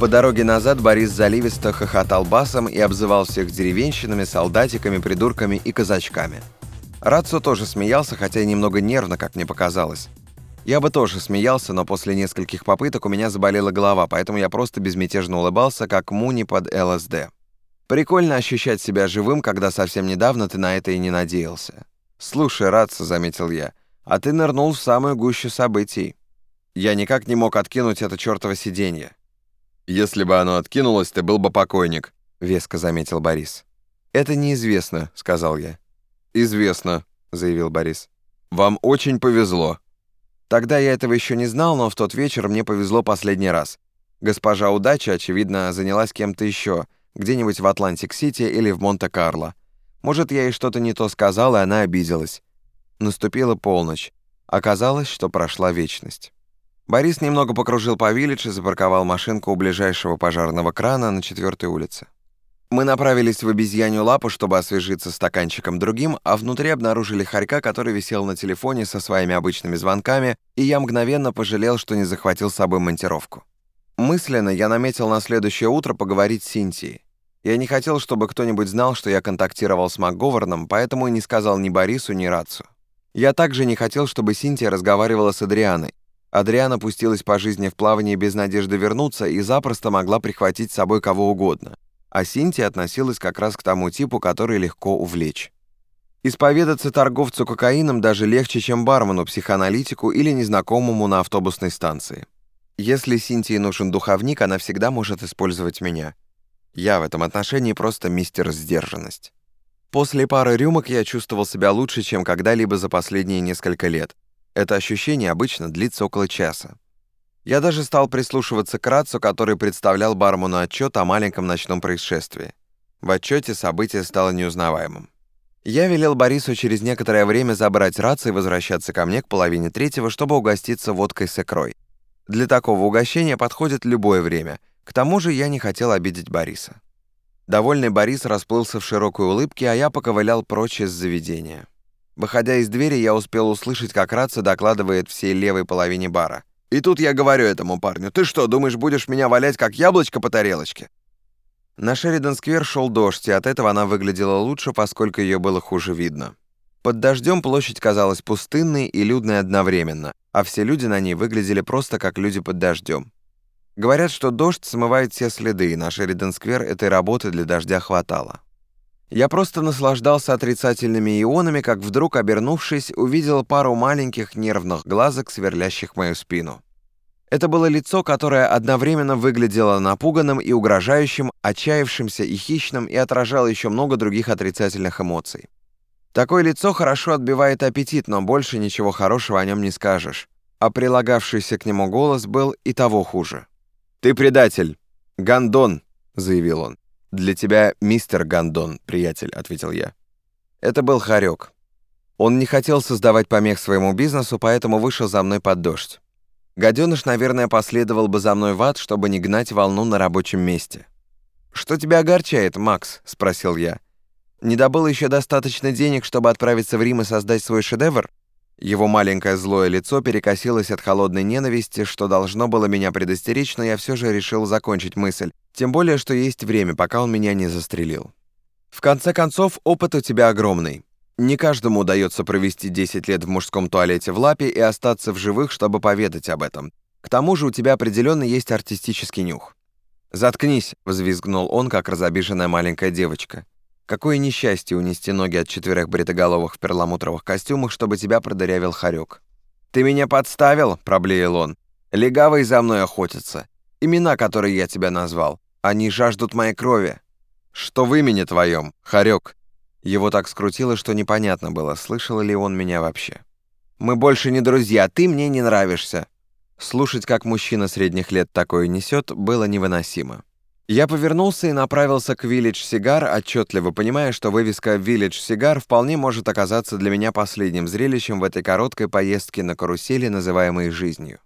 По дороге назад Борис заливисто хохотал басом и обзывал всех деревенщинами, солдатиками, придурками и казачками. Рацо тоже смеялся, хотя и немного нервно, как мне показалось. Я бы тоже смеялся, но после нескольких попыток у меня заболела голова, поэтому я просто безмятежно улыбался, как Муни под ЛСД. Прикольно ощущать себя живым, когда совсем недавно ты на это и не надеялся. «Слушай, Рацо», — заметил я, — «а ты нырнул в самую гущу событий. Я никак не мог откинуть это чертово сиденье». «Если бы оно откинулось, ты был бы покойник», — веско заметил Борис. «Это неизвестно», — сказал я. «Известно», — заявил Борис. «Вам очень повезло». Тогда я этого еще не знал, но в тот вечер мне повезло последний раз. Госпожа Удача, очевидно, занялась кем-то еще, где-нибудь в Атлантик-Сити или в Монте-Карло. Может, я ей что-то не то сказал, и она обиделась. Наступила полночь. Оказалось, что прошла вечность. Борис немного покружил по Виллидж и запарковал машинку у ближайшего пожарного крана на четвертой улице. Мы направились в обезьянью лапу, чтобы освежиться стаканчиком другим, а внутри обнаружили хорька, который висел на телефоне со своими обычными звонками, и я мгновенно пожалел, что не захватил с собой монтировку. Мысленно я наметил на следующее утро поговорить с Синтией. Я не хотел, чтобы кто-нибудь знал, что я контактировал с МакГоверном, поэтому и не сказал ни Борису, ни Рацу. Я также не хотел, чтобы Синтия разговаривала с Адрианой. Адриана пустилась по жизни в плавание без надежды вернуться и запросто могла прихватить с собой кого угодно а Синтия относилась как раз к тому типу, который легко увлечь. Исповедаться торговцу кокаином даже легче, чем бармену, психоаналитику или незнакомому на автобусной станции. Если Синтии нужен духовник, она всегда может использовать меня. Я в этом отношении просто мистер сдержанность. После пары рюмок я чувствовал себя лучше, чем когда-либо за последние несколько лет. Это ощущение обычно длится около часа. Я даже стал прислушиваться к Рацу, который представлял бармену отчет о маленьком ночном происшествии. В отчете событие стало неузнаваемым. Я велел Борису через некоторое время забрать Рацу и возвращаться ко мне к половине третьего, чтобы угоститься водкой с икрой. Для такого угощения подходит любое время. К тому же я не хотел обидеть Бориса. Довольный Борис расплылся в широкой улыбке, а я поковылял прочь из заведения. Выходя из двери, я успел услышать, как Раци докладывает всей левой половине бара. И тут я говорю этому парню, «Ты что, думаешь, будешь меня валять, как яблочко по тарелочке?» На Шеридан-сквер шел дождь, и от этого она выглядела лучше, поскольку ее было хуже видно. Под дождем площадь казалась пустынной и людной одновременно, а все люди на ней выглядели просто как люди под дождем. Говорят, что дождь смывает все следы, и на Шеридан-сквер этой работы для дождя хватало. Я просто наслаждался отрицательными ионами, как вдруг, обернувшись, увидел пару маленьких нервных глазок, сверлящих мою спину. Это было лицо, которое одновременно выглядело напуганным и угрожающим, отчаявшимся и хищным, и отражало еще много других отрицательных эмоций. Такое лицо хорошо отбивает аппетит, но больше ничего хорошего о нем не скажешь. А прилагавшийся к нему голос был и того хуже. «Ты предатель! Гандон!» — заявил он. «Для тебя мистер Гандон, приятель», — ответил я. Это был Харек. Он не хотел создавать помех своему бизнесу, поэтому вышел за мной под дождь. Гаденыш, наверное, последовал бы за мной в ад, чтобы не гнать волну на рабочем месте. «Что тебя огорчает, Макс?» — спросил я. «Не добыл еще достаточно денег, чтобы отправиться в Рим и создать свой шедевр?» Его маленькое злое лицо перекосилось от холодной ненависти, что должно было меня предостеречь, но я все же решил закончить мысль. Тем более, что есть время, пока он меня не застрелил. В конце концов, опыт у тебя огромный. Не каждому удается провести 10 лет в мужском туалете в лапе и остаться в живых, чтобы поведать об этом. К тому же у тебя определенно есть артистический нюх. «Заткнись!» — взвизгнул он, как разобиженная маленькая девочка. Какое несчастье унести ноги от четверых бритоголовых в перламутровых костюмах, чтобы тебя продырявил хорек. «Ты меня подставил?» — проблеял он. «Легавый за мной охотятся. Имена, которые я тебя назвал. Они жаждут моей крови». «Что в имени твоем, хорек?» Его так скрутило, что непонятно было, слышал ли он меня вообще. «Мы больше не друзья, ты мне не нравишься». Слушать, как мужчина средних лет такое несет, было невыносимо. Я повернулся и направился к Village Cigar, отчетливо понимая, что вывеска Village Cigar вполне может оказаться для меня последним зрелищем в этой короткой поездке на карусели, называемой жизнью.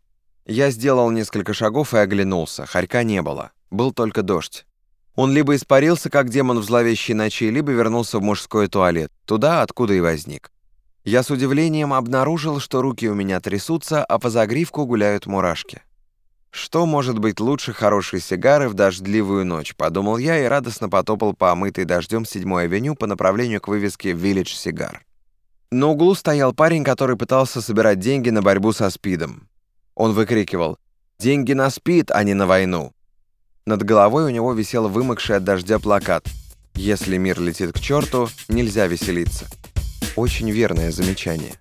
Я сделал несколько шагов и оглянулся. Харька не было. Был только дождь. Он либо испарился, как демон в зловещей ночи, либо вернулся в мужской туалет, туда, откуда и возник. Я с удивлением обнаружил, что руки у меня трясутся, а по загривку гуляют мурашки. Что может быть лучше хорошей сигары в дождливую ночь, подумал я и радостно потопал по омытой дождем 7-й авеню по направлению к вывеске Village Cigar. На углу стоял парень, который пытался собирать деньги на борьбу со СПИДом. Он выкрикивал «Деньги на СПИД, а не на войну!». Над головой у него висел вымокший от дождя плакат «Если мир летит к черту, нельзя веселиться». Очень верное замечание.